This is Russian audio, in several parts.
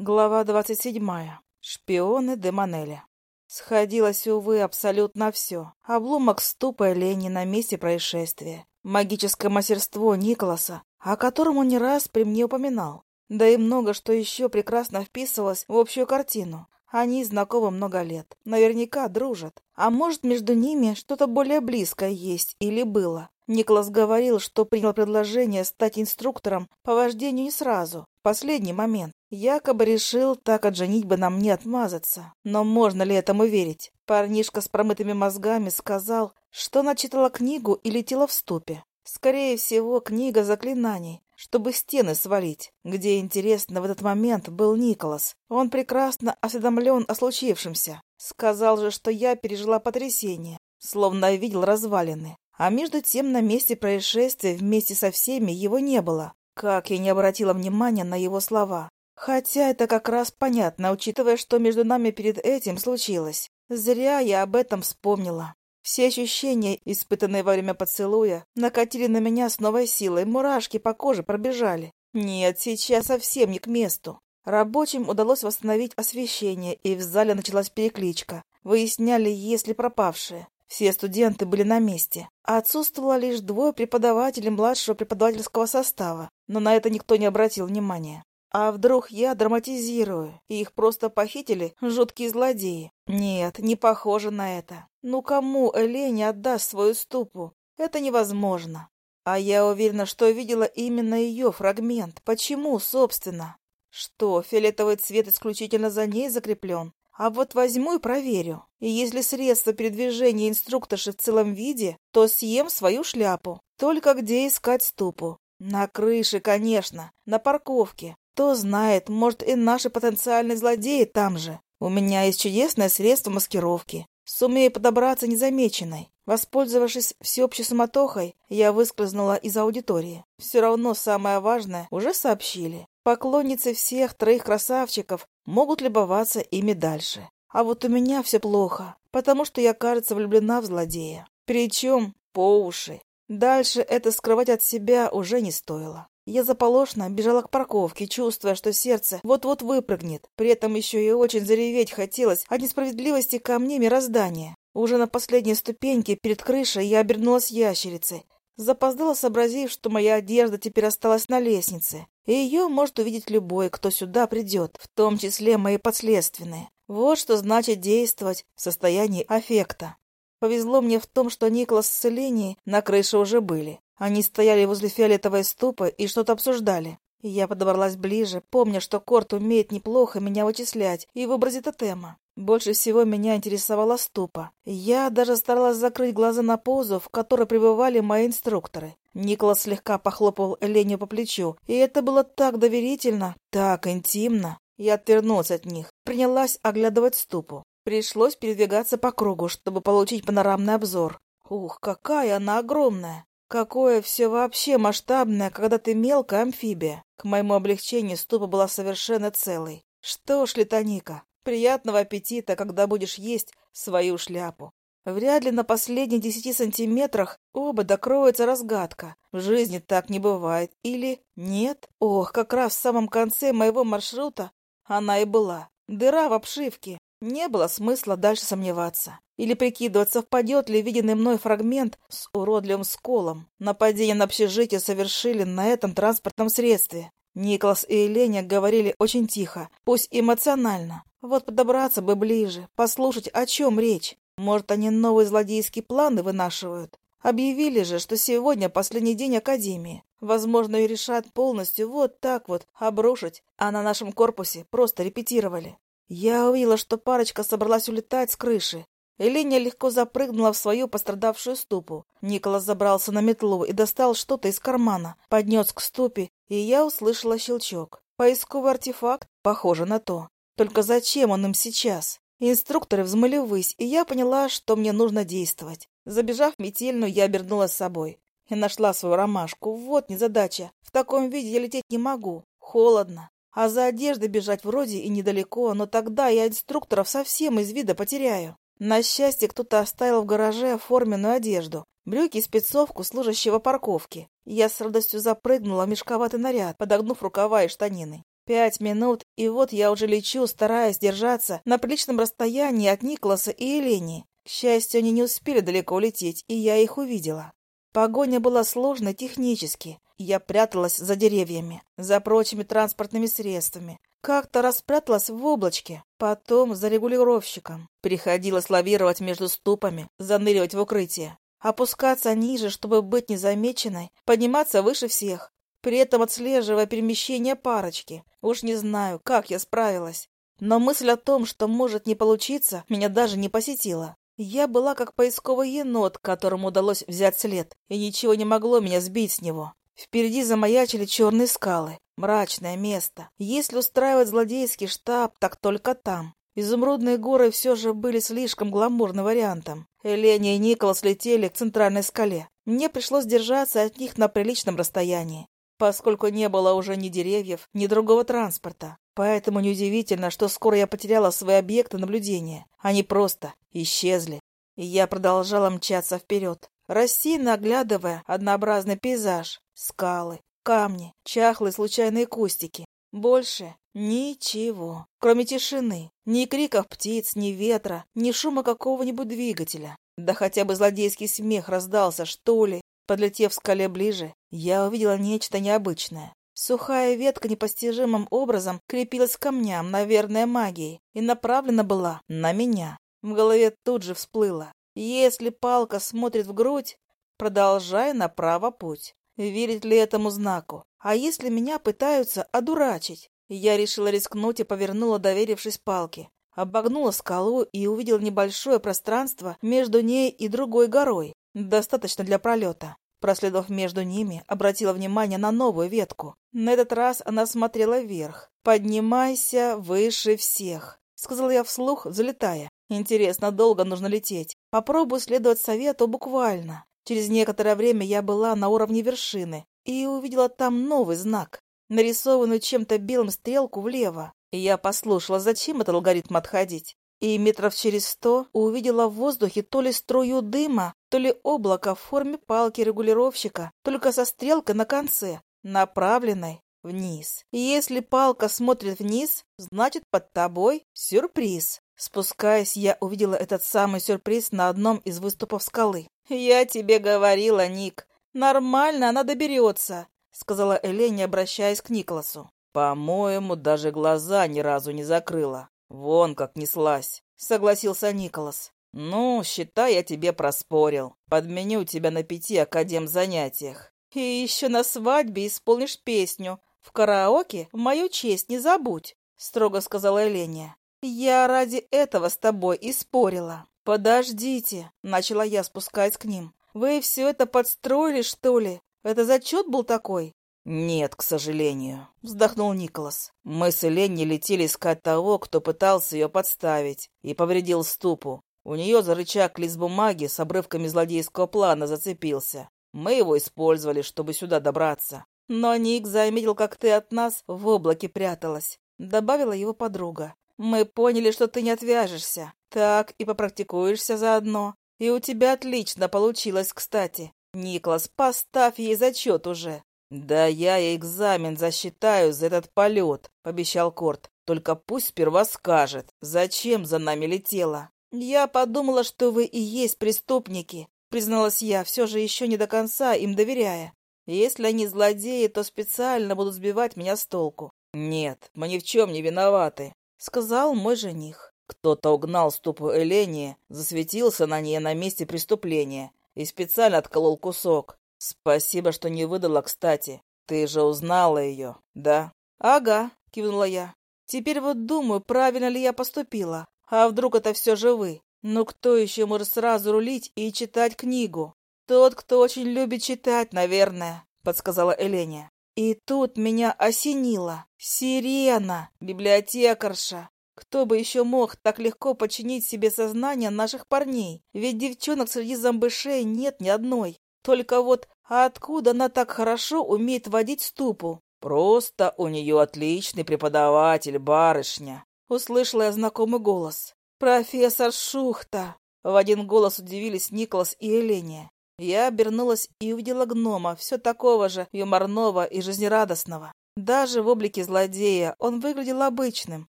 Глава двадцать седьмая. Шпионы де Манеля. Сходилось, увы, абсолютно все. Обломок ступа лени на месте происшествия. Магическое мастерство Николаса, о котором он не раз при мне упоминал. Да и много что еще прекрасно вписывалось в общую картину. Они знакомы много лет, наверняка дружат. А может, между ними что-то более близкое есть или было. Николас говорил, что принял предложение стать инструктором по вождению не сразу, в последний момент. Якобы решил так от женитьбы на мне отмазаться. Но можно ли этому верить? Парнишка с промытыми мозгами сказал, что начитала книгу и летела в ступе. Скорее всего, книга заклинаний, чтобы стены свалить. Где, интересно, в этот момент был Николас. Он прекрасно осведомлен о случившемся. Сказал же, что я пережила потрясение, словно видел развалины. А между тем на месте происшествия вместе со всеми его не было. Как я не обратила внимания на его слова. Хотя это как раз понятно, учитывая, что между нами перед этим случилось. Зря я об этом вспомнила. Все ощущения, испытанные во время поцелуя, накатили на меня с новой силой, мурашки по коже пробежали. Нет, сейчас совсем не к месту. Рабочим удалось восстановить освещение, и в зале началась перекличка. Выясняли, есть ли пропавшие. Все студенты были на месте. Отсутствовало лишь двое преподавателей младшего преподавательского состава, но на это никто не обратил внимания. А вдруг я драматизирую, и их просто похитили жуткие злодеи? Нет, не похоже на это. Ну кому Элене отдаст свою ступу? Это невозможно. А я уверена, что видела именно ее фрагмент. Почему, собственно? Что, фиолетовый цвет исключительно за ней закреплен? А вот возьму и проверю. И если средство передвижения инструкторши в целом виде, то съем свою шляпу. Только где искать ступу? На крыше, конечно, на парковке. Кто знает, может, и наши потенциальные злодеи там же. У меня есть чудесное средство маскировки. Сумею подобраться незамеченной. Воспользовавшись всеобщей суматохой, я выскользнула из аудитории. Все равно самое важное уже сообщили. Поклонницы всех троих красавчиков могут любоваться ими дальше. А вот у меня все плохо, потому что я, кажется, влюблена в злодея. Причем по уши. Дальше это скрывать от себя уже не стоило. Я заполошно бежала к парковке, чувствуя, что сердце вот-вот выпрыгнет. При этом еще и очень зареветь хотелось от несправедливости ко мне мироздания. Уже на последней ступеньке перед крышей я обернулась ящерицей. Запоздала, сообразив, что моя одежда теперь осталась на лестнице, и ее может увидеть любой, кто сюда придет, в том числе мои подследственные. Вот что значит действовать в состоянии аффекта. Повезло мне в том, что Николас с Селенией на крыше уже были. Они стояли возле фиолетовой ступы и что-то обсуждали. Я подобралась ближе, помня, что Корт умеет неплохо меня вычислять и в образе тотема. Больше всего меня интересовала ступа. Я даже старалась закрыть глаза на позу, в которой пребывали мои инструкторы. Николас слегка похлопал Леню по плечу, и это было так доверительно, так интимно. Я отвернулась от них, принялась оглядывать ступу. Пришлось передвигаться по кругу, чтобы получить панорамный обзор. Ух, какая она огромная! Какое все вообще масштабное, когда ты мелкая амфибия. К моему облегчению ступа была совершенно целой. Что ж, Летоника, приятного аппетита, когда будешь есть свою шляпу. Вряд ли на последних десяти сантиметрах оба докроется разгадка. В жизни так не бывает. Или нет? Ох, как раз в самом конце моего маршрута она и была. Дыра в обшивке. Не было смысла дальше сомневаться. Или прикидываться, впадет ли виденный мной фрагмент с уродливым сколом. Нападение на общежитие совершили на этом транспортном средстве. Николас и Еленя говорили очень тихо, пусть эмоционально. Вот подобраться бы ближе, послушать, о чем речь. Может, они новые злодейские планы вынашивают. Объявили же, что сегодня последний день Академии. Возможно, и решат полностью вот так вот обрушить, а на нашем корпусе просто репетировали. Я увидела, что парочка собралась улетать с крыши. Эленя легко запрыгнула в свою пострадавшую ступу. Николас забрался на метлу и достал что-то из кармана, поднес к ступе, и я услышала щелчок. Поисковый артефакт? Похоже на то. Только зачем он им сейчас? Инструкторы взмыли ввысь, и я поняла, что мне нужно действовать. Забежав в метельную, я обернулась с собой и нашла свою ромашку. Вот незадача. В таком виде я лететь не могу. Холодно. А за одеждой бежать вроде и недалеко, но тогда я инструкторов совсем из вида потеряю. На счастье, кто-то оставил в гараже форменную одежду, брюки и спецовку служащего парковки. Я с радостью запрыгнула в мешковатый наряд, подогнув рукава и штанины. Пять минут, и вот я уже лечу, стараясь держаться на приличном расстоянии от Николаса и Елене. К счастью, они не успели далеко улететь, и я их увидела. Погоня была сложной технически. Я пряталась за деревьями, за прочими транспортными средствами. Как-то распряталась в облачке, потом за регулировщиком. Приходилось лавировать между ступами, заныривать в укрытие. Опускаться ниже, чтобы быть незамеченной, подниматься выше всех, при этом отслеживая перемещение парочки. Уж не знаю, как я справилась. Но мысль о том, что может не получиться, меня даже не посетила. Я была как поисковый енот, которому удалось взять след, и ничего не могло меня сбить с него. Впереди замаячили черные скалы. Мрачное место. Если устраивать злодейский штаб, так только там. Изумрудные горы все же были слишком гламурным вариантом. Эленя и Николас летели к центральной скале. Мне пришлось держаться от них на приличном расстоянии, поскольку не было уже ни деревьев, ни другого транспорта. Поэтому неудивительно, что скоро я потеряла свои объекты наблюдения. Они просто исчезли. И я продолжала мчаться вперед, рассеянно оглядывая однообразный пейзаж. Скалы, камни, чахлые случайные кустики. Больше ничего, кроме тишины. Ни криков птиц, ни ветра, ни шума какого-нибудь двигателя. Да хотя бы злодейский смех раздался, что ли. Подлетев к скале ближе, я увидела нечто необычное. Сухая ветка непостижимым образом крепилась к камням, наверное, магией, и направлена была на меня. В голове тут же всплыло. Если палка смотрит в грудь, продолжай направо путь. Верить ли этому знаку? А если меня пытаются одурачить? Я решила рискнуть и повернула, доверившись палке. Обогнула скалу и увидела небольшое пространство между ней и другой горой. Достаточно для пролета. Проследов между ними, обратила внимание на новую ветку. На этот раз она смотрела вверх. «Поднимайся выше всех», — сказала я вслух, взлетая. «Интересно, долго нужно лететь. Попробую следовать совету буквально. Через некоторое время я была на уровне вершины и увидела там новый знак, нарисованную чем-то белым стрелку влево. Я послушала, зачем этот алгоритм отходить. И метров через сто увидела в воздухе то ли струю дыма, то ли облако в форме палки регулировщика, только со стрелкой на конце, направленной вниз. Если палка смотрит вниз, значит под тобой сюрприз. Спускаясь, я увидела этот самый сюрприз на одном из выступов скалы. «Я тебе говорила, Ник. Нормально она доберется», — сказала Элене, обращаясь к Николасу. «По-моему, даже глаза ни разу не закрыла. Вон как неслась», — согласился Николас. «Ну, считай, я тебе проспорил. Подменю тебя на пяти академ занятиях. И еще на свадьбе исполнишь песню. В караоке в мою честь не забудь», — строго сказала Эленя. «Я ради этого с тобой и спорила». «Подождите», — начала я, спускаясь к ним. «Вы все это подстроили, что ли? Это зачет был такой?» «Нет, к сожалению», — вздохнул Николас. «Мы с Эленни летели искать того, кто пытался ее подставить и повредил ступу. У нее за рычаг лист бумаги с обрывками злодейского плана зацепился. Мы его использовали, чтобы сюда добраться. Но Ник заметил, как ты от нас в облаке пряталась», — добавила его подруга. «Мы поняли, что ты не отвяжешься. Так и попрактикуешься заодно. И у тебя отлично получилось, кстати. Никлас, поставь ей зачет уже. Да я ей экзамен засчитаю за этот полет, пообещал Корт. Только пусть сперва скажет, зачем за нами летела. Я подумала, что вы и есть преступники, призналась я, все же еще не до конца им доверяя. Если они злодеи, то специально будут сбивать меня с толку. Нет, мы ни в чем не виноваты, сказал мой жених. Кто-то угнал ступу Элени, засветился на ней на месте преступления и специально отколол кусок. Спасибо, что не выдала, кстати. Ты же узнала ее, да? Ага, кивнула я. Теперь вот думаю, правильно ли я поступила. А вдруг это все же вы? Ну кто еще может сразу рулить и читать книгу? Тот, кто очень любит читать, наверное, подсказала Эленя. И тут меня осенило. Сирена, библиотекарша. Кто бы еще мог так легко подчинить себе сознание наших парней? Ведь девчонок среди зомбышей нет ни одной. Только вот а откуда она так хорошо умеет водить ступу? Просто у нее отличный преподаватель, барышня. Услышала я знакомый голос. Профессор Шухта. В один голос удивились Николас и Эления. Я обернулась и увидела гнома, все такого же юморного и жизнерадостного. Даже в облике злодея он выглядел обычным,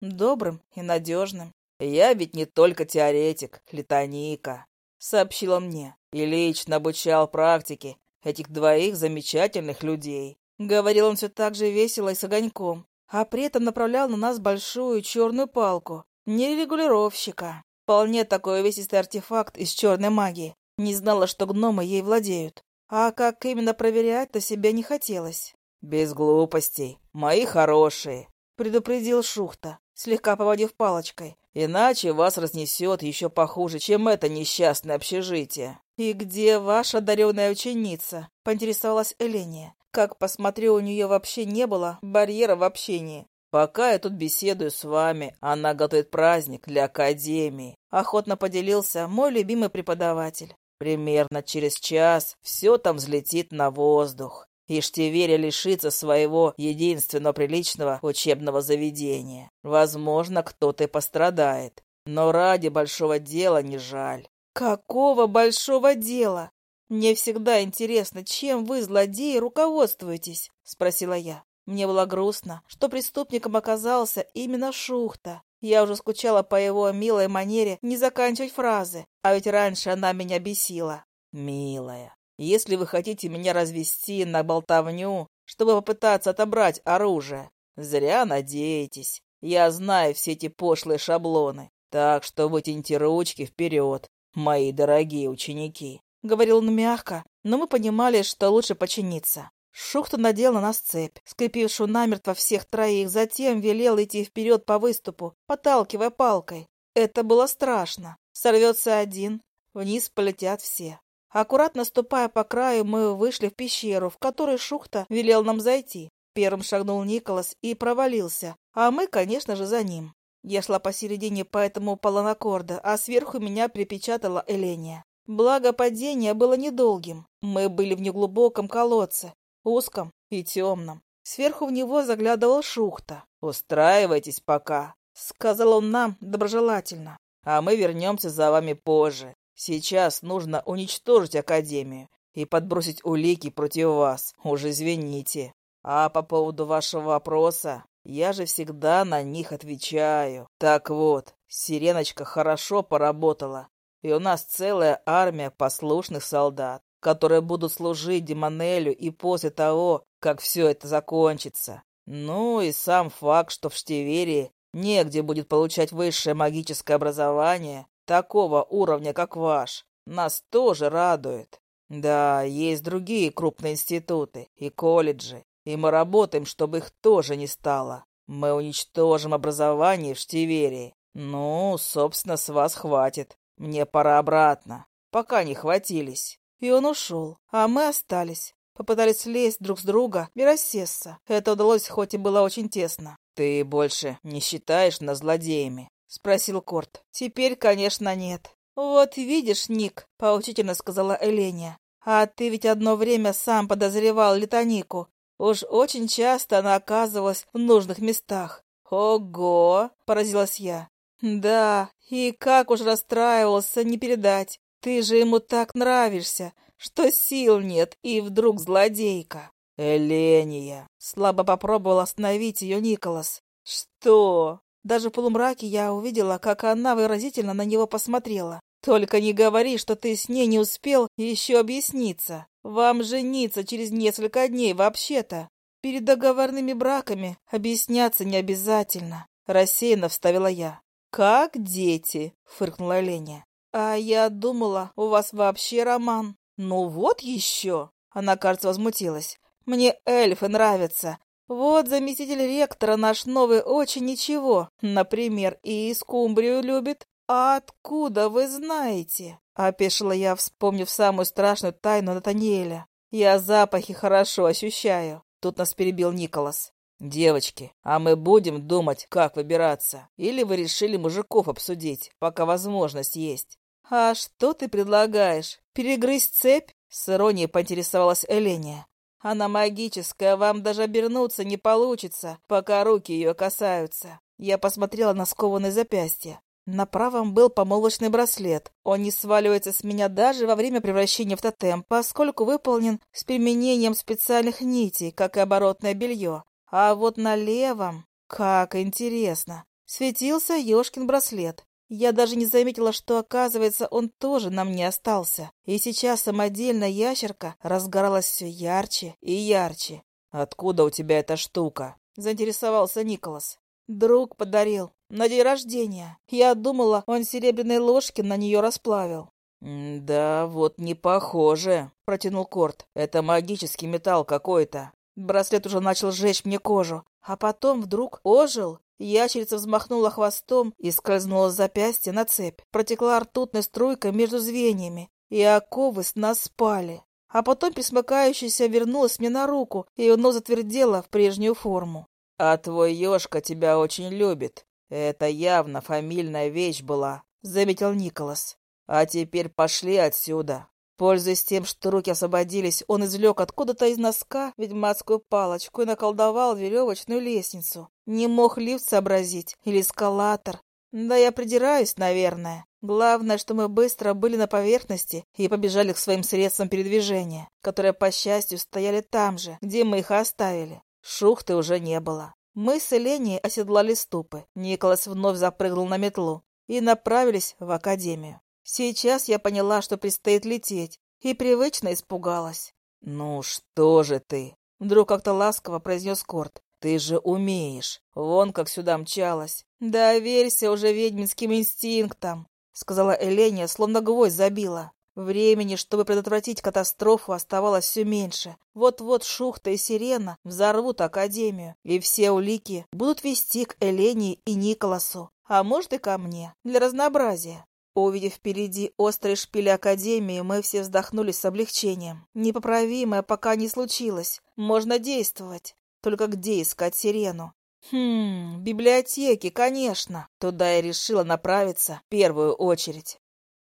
добрым и надежным. «Я ведь не только теоретик, летоника», — сообщил мне, «и лично обучал практике этих двоих замечательных людей». Говорил он все так же весело и с огоньком, а при этом направлял на нас большую черную палку, не регулировщика. Вполне такой увесистый артефакт из черной магии. Не знала, что гномы ей владеют. А как именно проверять-то себе не хотелось. «Без глупостей, мои хорошие», — предупредил Шухта, слегка поводив палочкой. «Иначе вас разнесет еще похуже, чем это несчастное общежитие». «И где ваша одаренная ученица?» — поинтересовалась Эления. Как посмотрю, у нее вообще не было барьера в общении. «Пока я тут беседую с вами, она готовит праздник для Академии», — охотно поделился мой любимый преподаватель. «Примерно через час все там взлетит на воздух и лишится своего единственного приличного учебного заведения. Возможно, кто-то и пострадает, но ради большого дела не жаль. Какого большого дела? Мне всегда интересно, чем вы, злодеи, руководствуетесь, спросила я. Мне было грустно, что преступником оказался именно Шухта. Я уже скучала по его милой манере не заканчивать фразы, а ведь раньше она меня бесила. «Милая, если вы хотите меня развести на болтовню, чтобы попытаться отобрать оружие, зря надеетесь. Я знаю все эти пошлые шаблоны. Так что вытяните ручки вперед, мои дорогие ученики. Говорил он мягко, но мы понимали, что лучше подчиниться. Шухта надел на нас цепь, скрепившую намертво всех троих, затем велел идти вперед по выступу, подталкивая палкой. Это было страшно. Сорвется один, вниз полетят все. Аккуратно ступая по краю, мы вышли в пещеру, в которой Шухта велел нам зайти. Первым шагнул Николас и провалился, а мы, конечно же, за ним. Я шла посередине по этому полонакорда, а сверху меня припечатала Эления. Благо, падение было недолгим. Мы были в неглубоком колодце, узком и темном. Сверху в него заглядывал Шухта. «Устраивайтесь пока», — сказал он нам доброжелательно. «А мы вернемся за вами позже. Сейчас нужно уничтожить Академию и подбросить улики против вас. Уж извините. А по поводу вашего вопроса, я же всегда на них отвечаю. Так вот, Сиреночка хорошо поработала, и у нас целая армия послушных солдат, которые будут служить Демонелю и после того, как все это закончится. Ну и сам факт, что в Штеверии негде будет получать высшее магическое образование, такого уровня, как ваш, нас тоже радует. Да, есть другие крупные институты и колледжи, и мы работаем, чтобы их тоже не стало. Мы уничтожим образование в Штиверии. Ну, собственно, с вас хватит. Мне пора обратно, пока не хватились. И он ушел, а мы остались. Попытались слезть друг с друга и рассесться. Это удалось, хоть и было очень тесно. Ты больше не считаешь нас злодеями? — спросил Корт. «Теперь, конечно, нет». «Вот видишь, Ник», — поучительно сказала Эления. «А ты ведь одно время сам подозревал Летонику. Уж очень часто она оказывалась в нужных местах». «Ого!» — поразилась я. «Да, и как уж расстраивался, не передать. Ты же ему так нравишься, что сил нет, и вдруг злодейка». «Эления!» — слабо попробовал остановить ее Николас. «Что?» Даже в полумраке я увидела, как она выразительно на него посмотрела. «Только не говори, что ты с ней не успел еще объясниться. Вам жениться через несколько дней вообще-то. Перед договорными браками объясняться не обязательно», — рассеянно вставила я. «Как дети?» — фыркнула Леня. «А я думала, у вас вообще роман». «Ну вот еще!» — она, кажется, возмутилась. «Мне эльфы нравятся, вот заместитель ректора наш новый очень ничего. Например, и скумбрию любит. А откуда вы знаете? Опешила я, вспомнив самую страшную тайну Натаниэля. Я запахи хорошо ощущаю. Тут нас перебил Николас. «Девочки, а мы будем думать, как выбираться? Или вы решили мужиков обсудить, пока возможность есть?» «А что ты предлагаешь? Перегрызть цепь?» С иронией поинтересовалась Эления. Она магическая, вам даже обернуться не получится, пока руки ее касаются. Я посмотрела на скованное запястье. На правом был помолвочный браслет. Он не сваливается с меня даже во время превращения в тотем, поскольку выполнен с применением специальных нитей, как и оборотное белье. А вот на левом, как интересно, светился Ёшкин браслет. Я даже не заметила, что, оказывается, он тоже на мне остался. И сейчас самодельная ящерка разгоралась все ярче и ярче. «Откуда у тебя эта штука?» — заинтересовался Николас. «Друг подарил. На день рождения. Я думала, он серебряной ложки на нее расплавил». «Да, вот не похоже», — протянул Корт. «Это магический металл какой-то». Браслет уже начал жечь мне кожу, а потом вдруг ожил. Ящерица взмахнула хвостом и скользнула с запястья на цепь. Протекла ртутной струйкой между звеньями, и оковы с нас спали. А потом присмыкающаяся вернулась мне на руку, и оно затвердело в прежнюю форму. «А твой Ёшка тебя очень любит. Это явно фамильная вещь была», — заметил Николас. «А теперь пошли отсюда». Пользуясь тем, что руки освободились, он извлек откуда-то из носка ведьмацкую палочку и наколдовал веревочную лестницу. Не мог лифт сообразить или эскалатор. Да я придираюсь, наверное. Главное, что мы быстро были на поверхности и побежали к своим средствам передвижения, которые, по счастью, стояли там же, где мы их оставили. Шухты уже не было. Мы с Эленей оседлали ступы. Николас вновь запрыгнул на метлу и направились в академию. Сейчас я поняла, что предстоит лететь, и привычно испугалась. «Ну что же ты?» — вдруг как-то ласково произнес Корт. «Ты же умеешь. Вон как сюда мчалась». «Доверься уже ведьминским инстинктам», — сказала Эленя, словно гвоздь забила. Времени, чтобы предотвратить катастрофу, оставалось все меньше. Вот-вот Шухта и Сирена взорвут Академию, и все улики будут вести к Элене и Николасу, а может и ко мне, для разнообразия. Увидев впереди острые шпили Академии, мы все вздохнули с облегчением. Непоправимое пока не случилось. Можно действовать. Только где искать сирену? Хм, библиотеки, конечно. Туда я решила направиться в первую очередь.